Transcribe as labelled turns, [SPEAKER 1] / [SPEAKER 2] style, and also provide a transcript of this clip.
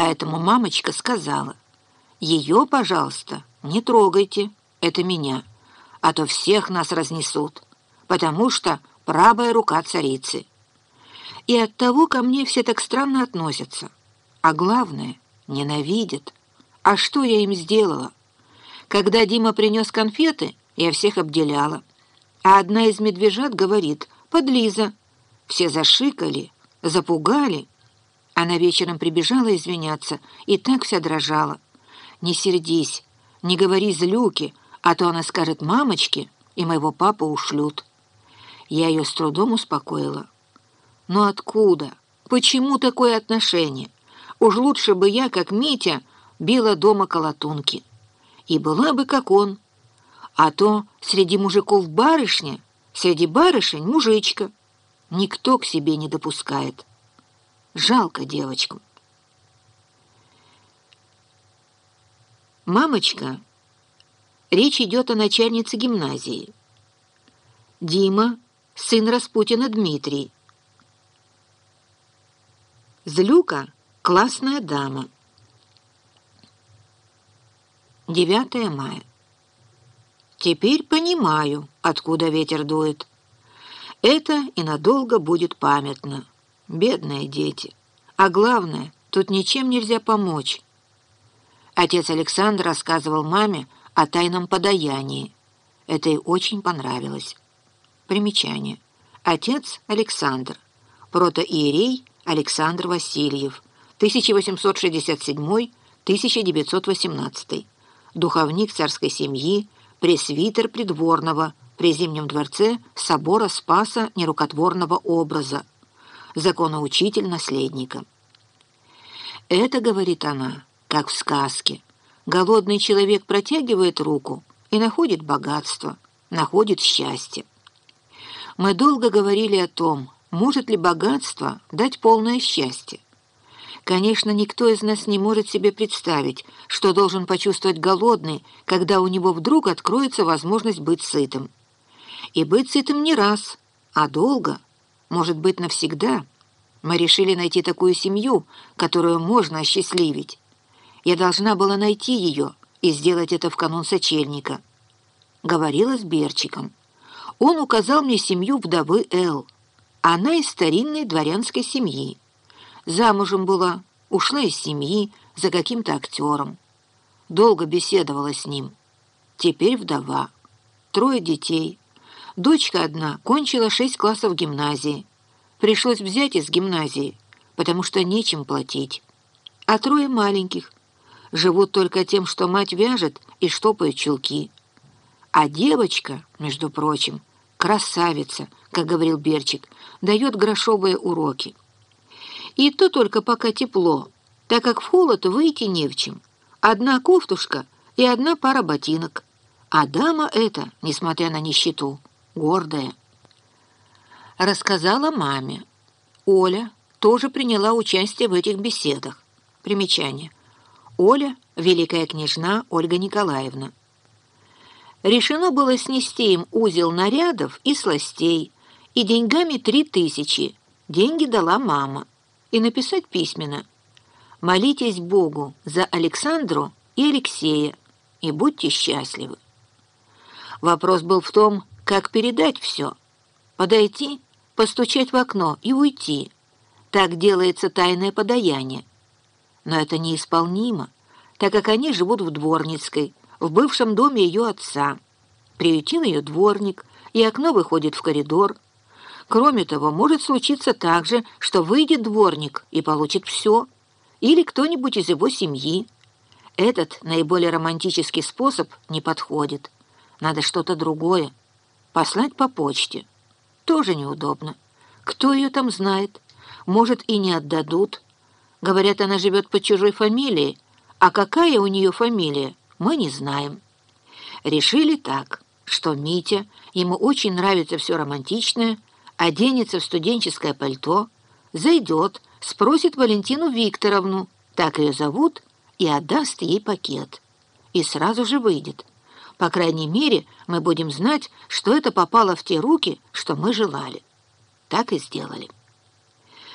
[SPEAKER 1] Поэтому мамочка сказала, «Ее, пожалуйста, не трогайте, это меня, а то всех нас разнесут, потому что правая рука царицы». И оттого ко мне все так странно относятся. А главное, ненавидят. А что я им сделала? Когда Дима принес конфеты, я всех обделяла. А одна из медвежат говорит, «Подлиза». Все зашикали, запугали. Она вечером прибежала извиняться, и так вся дрожала. «Не сердись, не говори злюки, а то она скажет мамочке, и моего папу ушлют». Я ее с трудом успокоила. Но откуда? Почему такое отношение? Уж лучше бы я, как Митя, била дома колотунки. И была бы, как он. А то среди мужиков барышня, среди барышень мужичка. Никто к себе не допускает. Жалко девочку. Мамочка. Речь идет о начальнице гимназии. Дима, сын Распутина Дмитрий. Злюка — классная дама. 9 мая. Теперь понимаю, откуда ветер дует. Это и надолго будет памятно. Бедные дети. А главное, тут ничем нельзя помочь. Отец Александр рассказывал маме о тайном подаянии. Это ей очень понравилось. Примечание. Отец Александр. Протоиерей Александр Васильев, 1867-1918, духовник царской семьи, пресвитер придворного при Зимнем дворце собора Спаса нерукотворного образа, законоучитель наследника. Это, говорит она, как в сказке. Голодный человек протягивает руку и находит богатство, находит счастье. Мы долго говорили о том, может ли богатство дать полное счастье? Конечно, никто из нас не может себе представить, что должен почувствовать голодный, когда у него вдруг откроется возможность быть сытым. И быть сытым не раз, а долго, может быть, навсегда. Мы решили найти такую семью, которую можно осчастливить. Я должна была найти ее и сделать это в канун сочельника. Говорила с Берчиком. Он указал мне семью вдовы Эл. Она из старинной дворянской семьи. Замужем была, ушла из семьи за каким-то актером. Долго беседовала с ним. Теперь вдова. Трое детей. Дочка одна кончила шесть классов гимназии. Пришлось взять из гимназии, потому что нечем платить. А трое маленьких. Живут только тем, что мать вяжет и штопает чулки. А девочка, между прочим, красавица, как говорил Берчик, дает грошовые уроки. И то только пока тепло, так как в холод выйти не в чем. Одна кофтушка и одна пара ботинок. А дама эта, несмотря на нищету, гордая. Рассказала маме. Оля тоже приняла участие в этих беседах. Примечание. Оля – великая княжна Ольга Николаевна. Решено было снести им узел нарядов и сластей, и деньгами три тысячи, деньги дала мама, и написать письменно «Молитесь Богу за Александру и Алексея, и будьте счастливы». Вопрос был в том, как передать все. Подойти, постучать в окно и уйти. Так делается тайное подаяние. Но это неисполнимо, так как они живут в Дворницкой, в бывшем доме ее отца. Приютил ее дворник, и окно выходит в коридор. Кроме того, может случиться также, что выйдет дворник и получит все, или кто-нибудь из его семьи. Этот наиболее романтический способ не подходит. Надо что-то другое. Послать по почте. Тоже неудобно. Кто ее там знает? Может, и не отдадут. Говорят, она живет под чужой фамилией. А какая у нее фамилия, мы не знаем. Решили так, что Митя, ему очень нравится все романтичное, оденется в студенческое пальто, зайдет, спросит Валентину Викторовну, так ее зовут, и отдаст ей пакет. И сразу же выйдет. По крайней мере, мы будем знать, что это попало в те руки, что мы желали. Так и сделали.